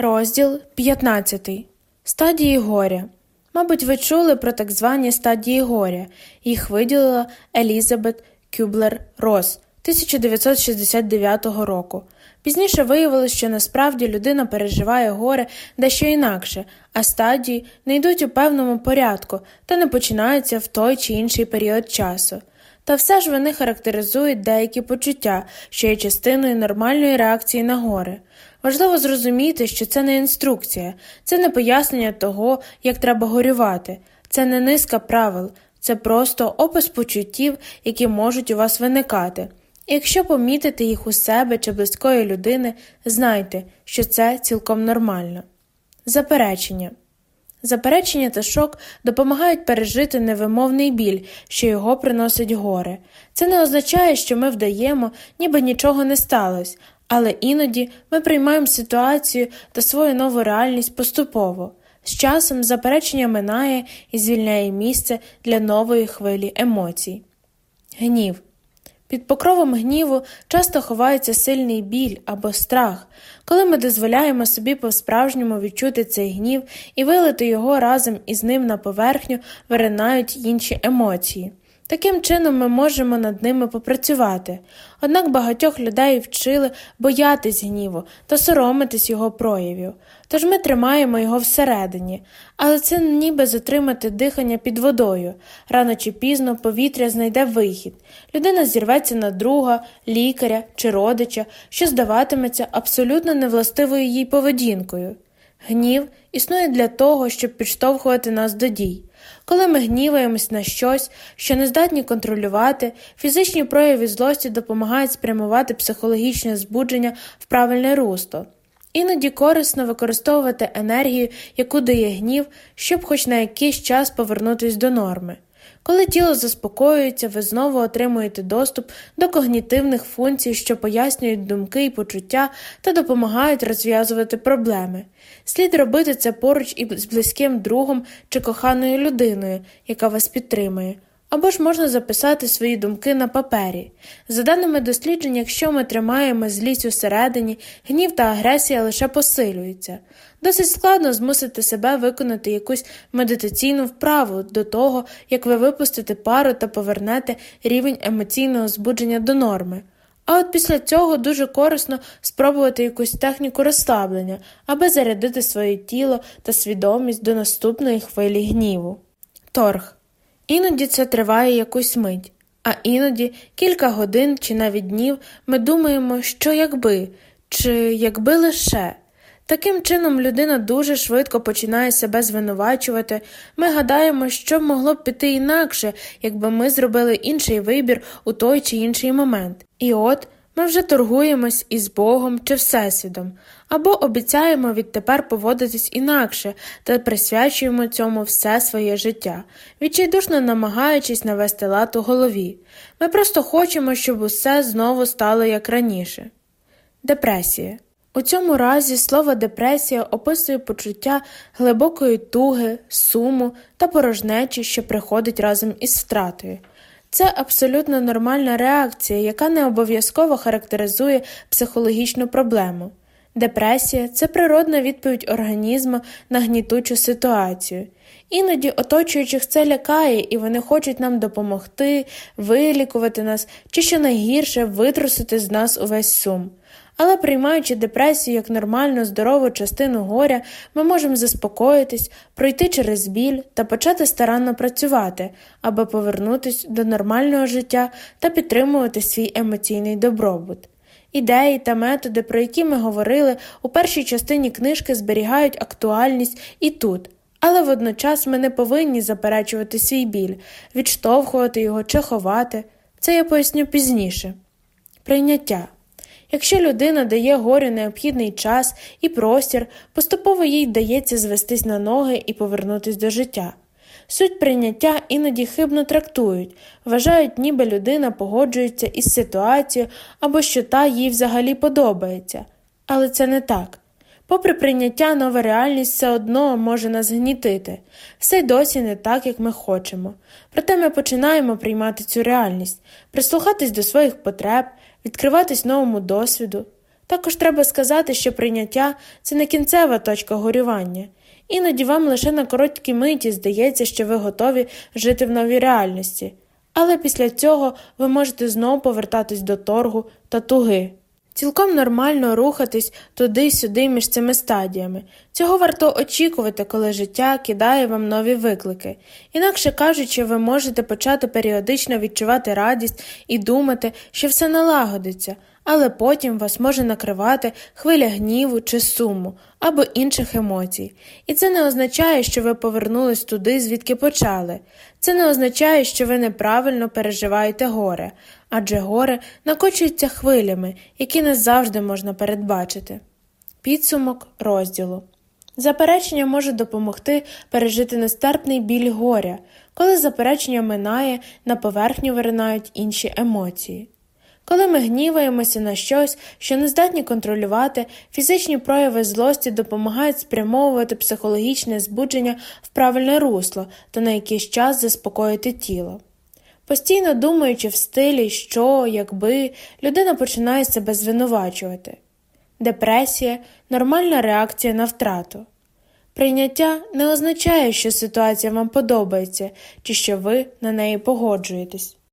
Розділ 15. Стадії горя. Мабуть, ви чули про так звані стадії горя. Їх виділила Елізабет Кюблер Рос 1969 року. Пізніше виявилось, що насправді людина переживає горе дещо інакше, а стадії не йдуть у певному порядку та не починаються в той чи інший період часу. Та все ж вони характеризують деякі почуття, що є частиною нормальної реакції на горе. Важливо зрозуміти, що це не інструкція, це не пояснення того, як треба горювати, це не низка правил, це просто опис почуттів, які можуть у вас виникати. І якщо помітите їх у себе чи близької людини, знайте, що це цілком нормально. Заперечення Заперечення та шок допомагають пережити невимовний біль, що його приносить горе. Це не означає, що ми вдаємо, ніби нічого не сталося, але іноді ми приймаємо ситуацію та свою нову реальність поступово. З часом заперечення минає і звільняє місце для нової хвилі емоцій. Гнів. Під покровом гніву часто ховається сильний біль або страх, коли ми дозволяємо собі по-справжньому відчути цей гнів і вилити його разом із ним на поверхню, виринають інші емоції. Таким чином ми можемо над ними попрацювати, однак багатьох людей вчили боятись гніву та соромитись його проявів, тож ми тримаємо його всередині, але це ніби затримати дихання під водою. Рано чи пізно повітря знайде вихід, людина зірветься на друга, лікаря чи родича, що здаватиметься абсолютно невластивою їй поведінкою. Гнів існує для того, щоб підштовхувати нас до дій. Коли ми гніваємось на щось, що не здатні контролювати, фізичні прояви злості допомагають спрямувати психологічне збудження в правильне русло. Іноді корисно використовувати енергію, яку дає гнів, щоб хоч на якийсь час повернутися до норми. Коли тіло заспокоюється, ви знову отримуєте доступ до когнітивних функцій, що пояснюють думки і почуття та допомагають розв'язувати проблеми. Слід робити це поруч із близьким другом чи коханою людиною, яка вас підтримує. Або ж можна записати свої думки на папері. За даними досліджень, якщо ми тримаємо злість усередині, гнів та агресія лише посилюються. Досить складно змусити себе виконати якусь медитаційну вправу до того, як ви випустите пару та повернете рівень емоційного збудження до норми. А от після цього дуже корисно спробувати якусь техніку розслаблення, аби зарядити своє тіло та свідомість до наступної хвилі гніву. Торг. Іноді це триває якусь мить, а іноді кілька годин чи навіть днів ми думаємо, що якби, чи якби лише. Таким чином, людина дуже швидко починає себе звинувачувати. Ми гадаємо, що могло б піти інакше, якби ми зробили інший вибір у той чи інший момент. І от ми вже торгуємось із Богом чи Всесвідом, або обіцяємо відтепер поводитись інакше та присвячуємо цьому все своє життя, відчайдушно намагаючись навести лад у голові. Ми просто хочемо, щоб усе знову стало як раніше. Депресія. У цьому разі слово депресія описує почуття глибокої туги, суму та порожнечі, що приходить разом із втратою. Це абсолютно нормальна реакція, яка не обов'язково характеризує психологічну проблему. Депресія це природна відповідь організму на гнітучу ситуацію. Іноді оточуючих це лякає, і вони хочуть нам допомогти, вилікувати нас чи що найгірше витрусити з нас увесь сум. Але приймаючи депресію як нормальну здорову частину горя, ми можемо заспокоїтись, пройти через біль та почати старанно працювати, аби повернутися до нормального життя та підтримувати свій емоційний добробут. Ідеї та методи, про які ми говорили у першій частині книжки, зберігають актуальність і тут, але водночас ми не повинні заперечувати свій біль, відштовхувати його чи ховати. Це я поясню пізніше. Прийняття. Якщо людина дає горю необхідний час і простір, поступово їй вдається звестись на ноги і повернутись до життя. Суть прийняття іноді хибно трактують, вважають, ніби людина погоджується із ситуацією або що та їй взагалі подобається. Але це не так. Попри прийняття, нова реальність все одно може нас гнітити, все досі не так, як ми хочемо. Проте ми починаємо приймати цю реальність, прислухатись до своїх потреб, відкриватись новому досвіду. Також треба сказати, що прийняття це не кінцева точка горювання. Іноді вам лише на короткій миті здається, що ви готові жити в новій реальності, але після цього ви можете знову повертатись до торгу та туги. Цілком нормально рухатись туди-сюди між цими стадіями. Цього варто очікувати, коли життя кидає вам нові виклики. Інакше кажучи, ви можете почати періодично відчувати радість і думати, що все налагодиться, але потім вас може накривати хвиля гніву чи суму або інших емоцій. І це не означає, що ви повернулись туди, звідки почали. Це не означає, що ви неправильно переживаєте горе, адже горе накочується хвилями, які не завжди можна передбачити. Підсумок розділу. Заперечення може допомогти пережити нестерпний біль горя, коли заперечення минає, на поверхню виринають інші емоції. Коли ми гніваємося на щось, що не здатні контролювати, фізичні прояви злості допомагають спрямовувати психологічне збудження в правильне русло та на якийсь час заспокоїти тіло. Постійно думаючи в стилі, що, якби, людина починає себе звинувачувати. Депресія нормальна реакція на втрату. Прийняття не означає, що ситуація вам подобається чи що ви на неї погоджуєтесь.